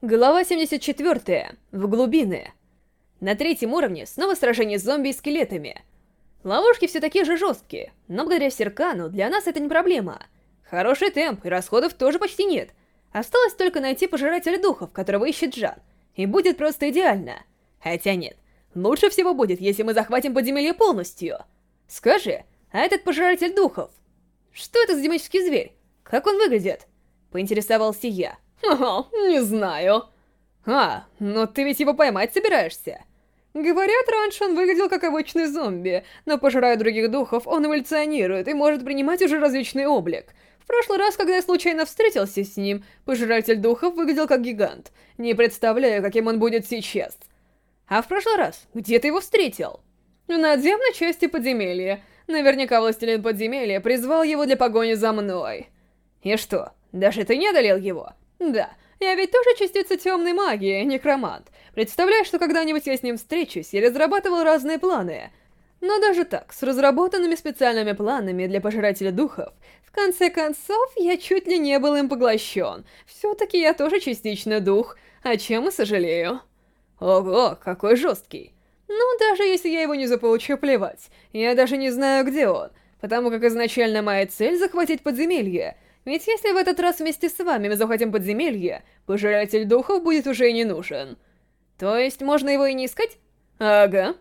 Глава 74. В глубины. На третьем уровне снова сражение с зомби и скелетами. Ловушки все такие же жесткие, но благодаря Серкану для нас это не проблема. Хороший темп, и расходов тоже почти нет. Осталось только найти пожирателя духов, которого ищет Джан, и будет просто идеально. Хотя нет, лучше всего будет, если мы захватим подземелье полностью. Скажи, а этот пожиратель духов? Что это за демонический зверь? Как он выглядит? Поинтересовался я. Ха, не знаю. А, но ты ведь его поймать собираешься? Говорят, раньше он выглядел как обычный зомби, но пожирая других духов, он эволюционирует и может принимать уже различный облик. В прошлый раз, когда я случайно встретился с ним, пожиратель духов выглядел как гигант. Не представляю, каким он будет сейчас. А в прошлый раз? Где ты его встретил? В надземной части подземелья. Наверняка властелин подземелья призвал его для погони за мной. И что, даже ты не одолел его? Да, я ведь тоже частица темной магии, некромант. Представляю, что когда-нибудь я с ним встречусь и разрабатывал разные планы. Но даже так, с разработанными специальными планами для пожирателя духов, в конце концов, я чуть ли не был им поглощен. Все-таки я тоже частично дух, о чем и сожалею. Ого, какой жесткий. Ну, даже если я его не заполучу, плевать. Я даже не знаю, где он, потому как изначально моя цель — захватить подземелье — ведь если в этот раз вместе с вами мы захватим подземелье, пожиратель духов будет уже и не нужен. То есть можно его и не искать? Ага.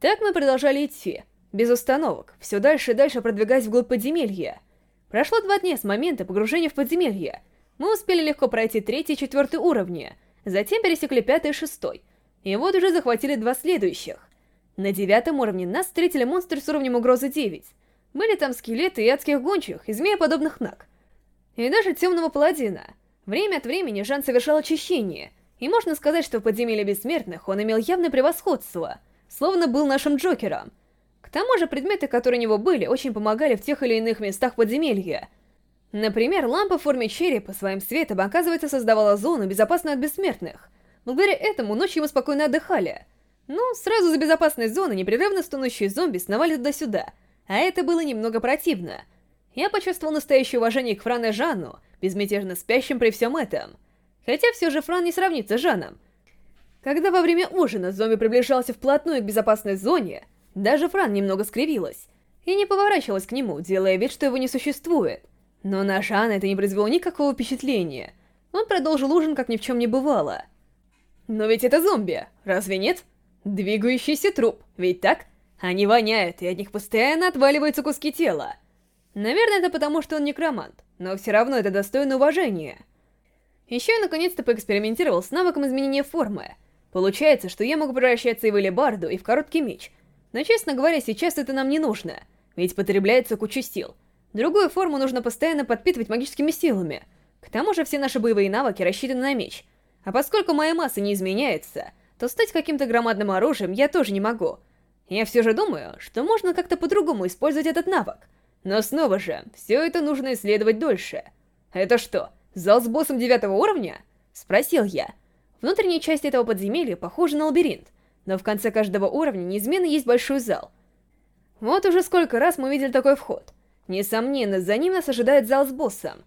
Так мы продолжали идти, без остановок, все дальше и дальше продвигаясь вглубь подземелья. Прошло два дня с момента погружения в подземелье. Мы успели легко пройти третий и четвертый уровни, затем пересекли пятый и шестой. И вот уже захватили два следующих. На девятом уровне нас встретили монстры с уровнем угрозы 9. Были там скелеты и адских гончих, и змея-подобных наг и даже темного паладина. Время от времени Жан совершал очищение, и можно сказать, что в подземелье бессмертных он имел явное превосходство, словно был нашим Джокером. К тому же предметы, которые у него были, очень помогали в тех или иных местах подземелья. Например, лампа в форме черепа своим светом, оказывается, создавала зону, безопасную от бессмертных. Благодаря этому ночью мы спокойно отдыхали. Но сразу за безопасной зоной непрерывно стонущие зомби сновали туда-сюда, а это было немного противно — я почувствовал настоящее уважение к Фран и Жанну, безмятежно спящим при всем этом. Хотя все же Фран не сравнится с Жаном. Когда во время ужина зомби приближался вплотную к безопасной зоне, даже Фран немного скривилась и не поворачивалась к нему, делая вид, что его не существует. Но на Жана это не произвело никакого впечатления. Он продолжил ужин, как ни в чем не бывало. Но ведь это зомби, разве нет? Двигающийся труп, ведь так? Они воняют, и от них постоянно отваливаются куски тела. Наверное, это потому, что он некромант, но все равно это достойно уважения. Еще я наконец-то поэкспериментировал с навыком изменения формы. Получается, что я могу превращаться и в элебарду, и в короткий меч. Но, честно говоря, сейчас это нам не нужно, ведь потребляется куча сил. Другую форму нужно постоянно подпитывать магическими силами. К тому же все наши боевые навыки рассчитаны на меч. А поскольку моя масса не изменяется, то стать каким-то громадным оружием я тоже не могу. Я все же думаю, что можно как-то по-другому использовать этот навык. Но снова же, все это нужно исследовать дольше. Это что, зал с боссом девятого уровня? Спросил я. Внутренняя часть этого подземелья похожа на лабиринт, но в конце каждого уровня неизменно есть большой зал. Вот уже сколько раз мы видели такой вход. Несомненно, за ним нас ожидает зал с боссом.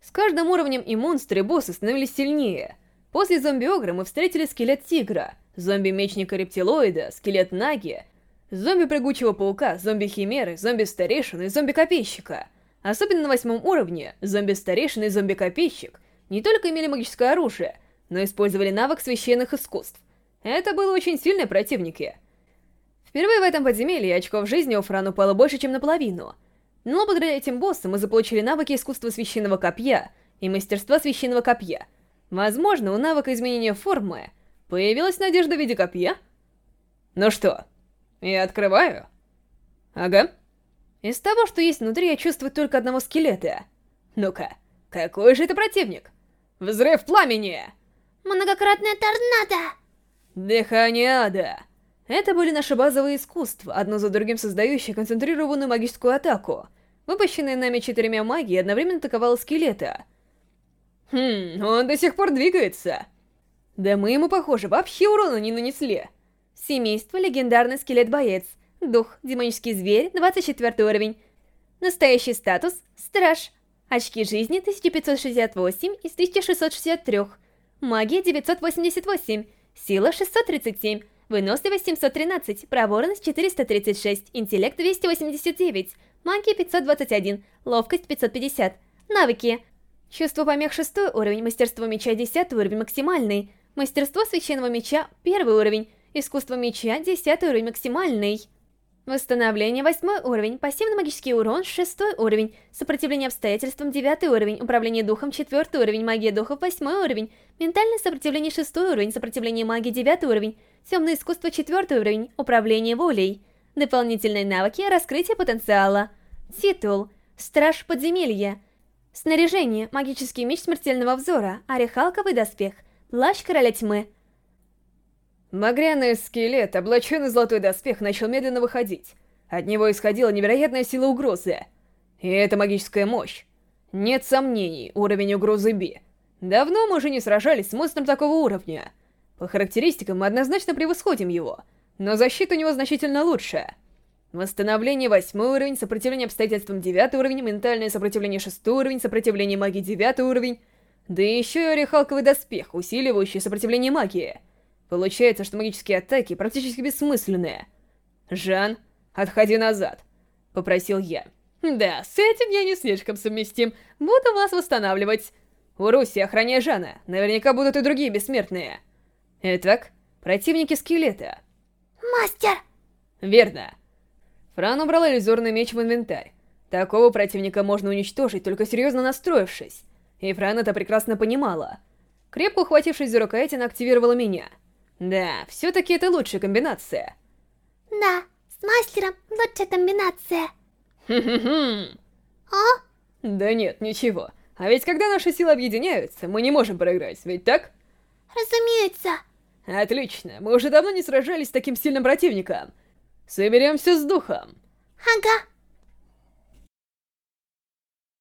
С каждым уровнем и монстры, и боссы становились сильнее. После зомби-огра мы встретили скелет тигра, зомби-мечника-рептилоида, скелет Наги, Зомби-прыгучего паука, зомби-химеры, зомби-старейшины и зомби-копейщика. Особенно на восьмом уровне, зомби-старейшина и зомби-копейщик не только имели магическое оружие, но использовали навык священных искусств. Это было очень сильные противники. Впервые в этом подземелье очков жизни у Фран упало больше, чем наполовину. Но благодаря этим боссам мы заполучили навыки искусства священного копья и мастерства священного копья. Возможно, у навыка изменения формы появилась надежда в виде копья? Ну что, я открываю? Ага. Из того, что есть внутри, я чувствую только одного скелета. Ну-ка, какой же это противник? Взрыв пламени! Многократная торнадо! Дыхание ада! Это были наши базовые искусства, одно за другим создающие концентрированную магическую атаку. Выпущенная нами четырьмя магией одновременно атаковала скелета. Хм, он до сих пор двигается. Да мы ему, похоже, вообще урона не нанесли. Семейство легендарный скелет-боец. Дух, демонический зверь, 24 уровень. Настоящий статус – страж. Очки жизни 1568 из 1663. Магия 988, сила 637, выносливость 713, проворность 436, интеллект 289, магия 521, ловкость 550. Навыки. Чувство помех 6 уровень, мастерство меча 10 уровень максимальный, мастерство священного меча 1 уровень, искусство меча 10 уровень максимальный. Восстановление 8 уровень, пассивный магический урон 6 уровень, сопротивление обстоятельствам 9 уровень, управление духом 4 уровень, магия духов 8 уровень, ментальное сопротивление 6 уровень, сопротивление магии 9 уровень, темное искусство 4 уровень, управление волей. Дополнительные навыки, раскрытие потенциала. Титул. Страж подземелья. Снаряжение, магический меч смертельного взора, орехалковый доспех, плащ короля тьмы. Багряный скелет, облаченный золотой доспех, начал медленно выходить. От него исходила невероятная сила угрозы. И это магическая мощь. Нет сомнений, уровень угрозы Би. Давно мы уже не сражались с монстром такого уровня. По характеристикам мы однозначно превосходим его, но защита у него значительно лучше. Восстановление 8 уровень, сопротивление обстоятельствам 9 уровень, ментальное сопротивление 6 уровень, сопротивление магии 9 уровень, да еще и орехалковый доспех, усиливающий сопротивление магии. Получается, что магические атаки практически бессмысленные. «Жан, отходи назад», — попросил я. «Да, с этим я не слишком совместим. Буду вас восстанавливать. Уруси, охраняй Жана. Наверняка будут и другие бессмертные». Итак, противники скелета. Мастер! Верно. Фран убрал иллюзорный меч в инвентарь. Такого противника можно уничтожить, только серьезно настроившись. И Фран это прекрасно понимала. Крепко ухватившись за рукоять, она активировала меня — да, все-таки это лучшая комбинация. Да, с мастером лучшая комбинация. Хм-хм-хм. А? Да нет, ничего. А ведь когда наши силы объединяются, мы не можем проиграть, ведь так? Разумеется. Отлично, мы уже давно не сражались с таким сильным противником. Соберемся с духом. Ага.